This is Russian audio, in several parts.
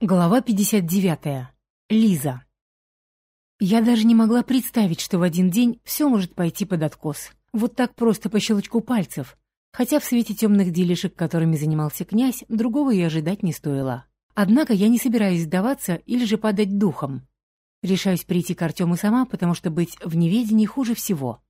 Глава 59. Лиза. Я даже не могла представить, что в один день все может пойти под откос. Вот так просто по щелчку пальцев. Хотя в свете темных делишек, которыми занимался князь, другого и ожидать не стоило. Однако я не собираюсь сдаваться или же падать духом. Решаюсь прийти к Артему сама, потому что быть в неведении хуже всего.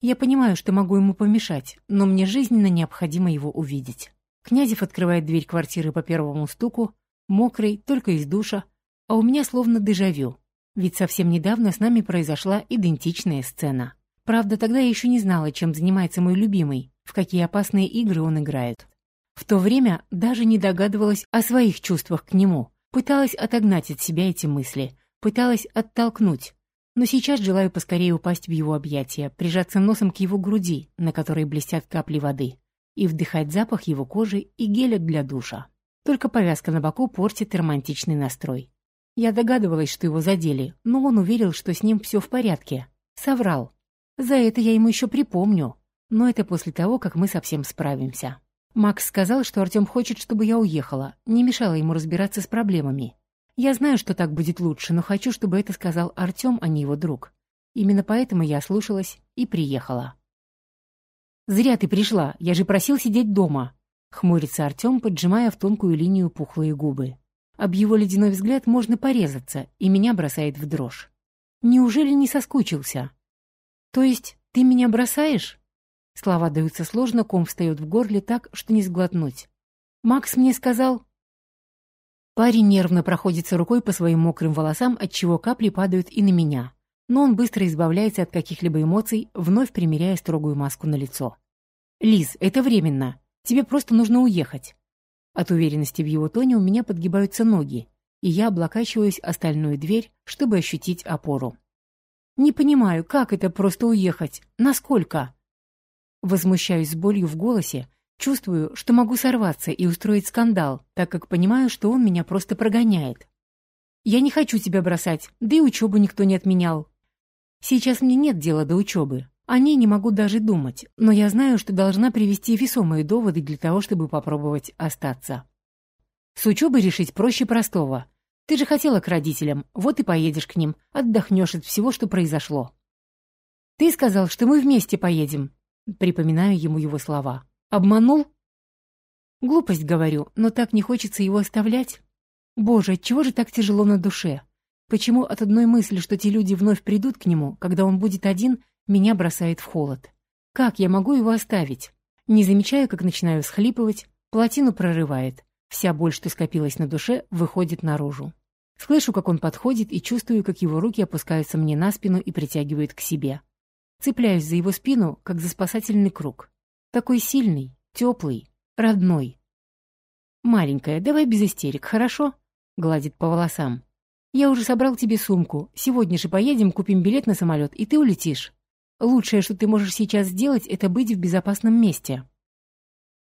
Я понимаю, что могу ему помешать, но мне жизненно необходимо его увидеть. Князев открывает дверь квартиры по первому стуку, мокрый, только из душа, а у меня словно дежавю, ведь совсем недавно с нами произошла идентичная сцена. Правда, тогда я еще не знала, чем занимается мой любимый, в какие опасные игры он играет. В то время даже не догадывалась о своих чувствах к нему, пыталась отогнать от себя эти мысли, пыталась оттолкнуть. Но сейчас желаю поскорее упасть в его объятия, прижаться носом к его груди, на которой блестят капли воды, и вдыхать запах его кожи и геля для душа. Только повязка на боку портит романтичный настрой. Я догадывалась, что его задели, но он уверил, что с ним все в порядке. Соврал. За это я ему еще припомню. Но это после того, как мы совсем справимся. Макс сказал, что Артем хочет, чтобы я уехала, не мешала ему разбираться с проблемами. Я знаю, что так будет лучше, но хочу, чтобы это сказал Артем, а не его друг. Именно поэтому я слушалась и приехала. «Зря ты пришла, я же просил сидеть дома», Хмурится Артем, поджимая в тонкую линию пухлые губы. Об его ледяной взгляд можно порезаться, и меня бросает в дрожь. Неужели не соскучился? То есть ты меня бросаешь? Слова даются сложно, ком встает в горле так, что не сглотнуть. Макс мне сказал... Парень нервно проходится рукой по своим мокрым волосам, отчего капли падают и на меня. Но он быстро избавляется от каких-либо эмоций, вновь примеряя строгую маску на лицо. «Лиз, это временно. Тебе просто нужно уехать». От уверенности в его тоне у меня подгибаются ноги, и я облокачиваюсь о стальную дверь, чтобы ощутить опору. «Не понимаю, как это просто уехать? Насколько?» Возмущаюсь с болью в голосе, чувствую, что могу сорваться и устроить скандал, так как понимаю, что он меня просто прогоняет. «Я не хочу тебя бросать, да и учебу никто не отменял. Сейчас мне нет дела до учебы, о ней не могу даже думать, но я знаю, что должна привести весомые доводы для того, чтобы попробовать остаться. С учебой решить проще простого. Ты же хотела к родителям, вот и поедешь к ним, отдохнешь от всего, что произошло. Ты сказал, что мы вместе поедем. Припоминаю ему его слова. Обманул? Глупость говорю, но так не хочется его оставлять. Боже, чего же так тяжело на душе? Почему от одной мысли, что те люди вновь придут к нему, когда он будет один, меня бросает в холод. Как я могу его оставить? Не замечаю, как начинаю схлипывать, плотину прорывает. Вся боль, что скопилась на душе, выходит наружу. Слышу, как он подходит, и чувствую, как его руки опускаются мне на спину и притягивают к себе. Цепляюсь за его спину, как за спасательный круг. Такой сильный, теплый, родной. «Маленькая, давай без истерик, хорошо?» — гладит по волосам. «Я уже собрал тебе сумку. Сегодня же поедем, купим билет на самолет, и ты улетишь. Лучшее, что ты можешь сейчас сделать, это быть в безопасном месте.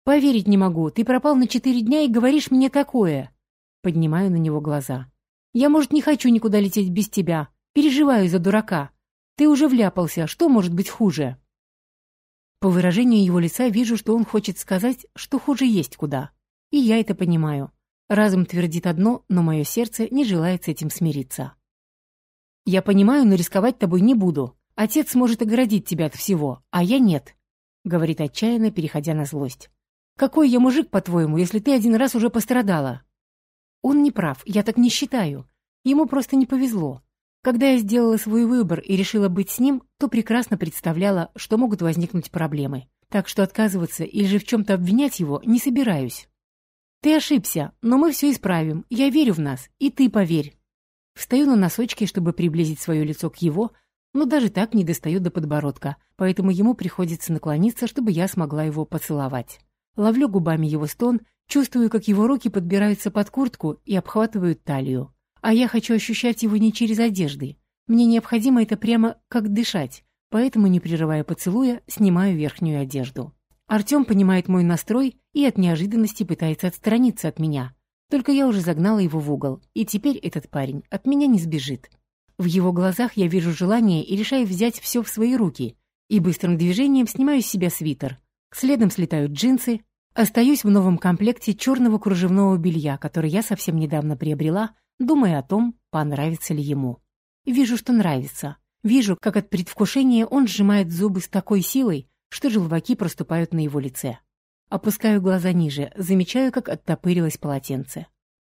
Поверить не могу, ты пропал на четыре дня и говоришь мне такое. Поднимаю на него глаза. Я, может, не хочу никуда лететь без тебя. Переживаю за дурака. Ты уже вляпался, что может быть хуже? По выражению его лица вижу, что он хочет сказать, что хуже есть куда. И я это понимаю. Разум твердит одно, но мое сердце не желает с этим смириться. Я понимаю, но рисковать тобой не буду. Отец может оградить тебя от всего, а я нет», — говорит отчаянно, переходя на злость. «Какой я мужик, по-твоему, если ты один раз уже пострадала?» Он не прав, я так не считаю. Ему просто не повезло. Когда я сделала свой выбор и решила быть с ним, то прекрасно представляла, что могут возникнуть проблемы. Так что отказываться или же в чем-то обвинять его не собираюсь. Ты ошибся, но мы все исправим. Я верю в нас, и ты поверь. Встаю на носочки, чтобы приблизить свое лицо к его, но даже так не достает до подбородка, поэтому ему приходится наклониться, чтобы я смогла его поцеловать. Ловлю губами его стон, чувствую, как его руки подбираются под куртку и обхватывают талию. А я хочу ощущать его не через одежды. Мне необходимо это прямо как дышать, поэтому, не прерывая поцелуя, снимаю верхнюю одежду. Артем понимает мой настрой и от неожиданности пытается отстраниться от меня. Только я уже загнала его в угол, и теперь этот парень от меня не сбежит. В его глазах я вижу желание и решаю взять все в свои руки, и быстрым движением снимаю с себя свитер. Следом слетают джинсы, Остаюсь в новом комплекте черного кружевного белья, который я совсем недавно приобрела, думая о том, понравится ли ему. Вижу, что нравится. Вижу, как от предвкушения он сжимает зубы с такой силой, что желваки проступают на его лице. Опускаю глаза ниже, замечаю, как оттопырилось полотенце.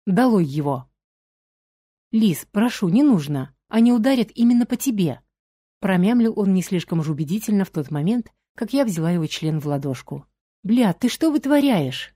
Долой его. «Лис, прошу, не нужно. Они ударят именно по тебе». Промямлил он не слишком же убедительно в тот момент, как я взяла его член в ладошку. «Бля, ты что вытворяешь?»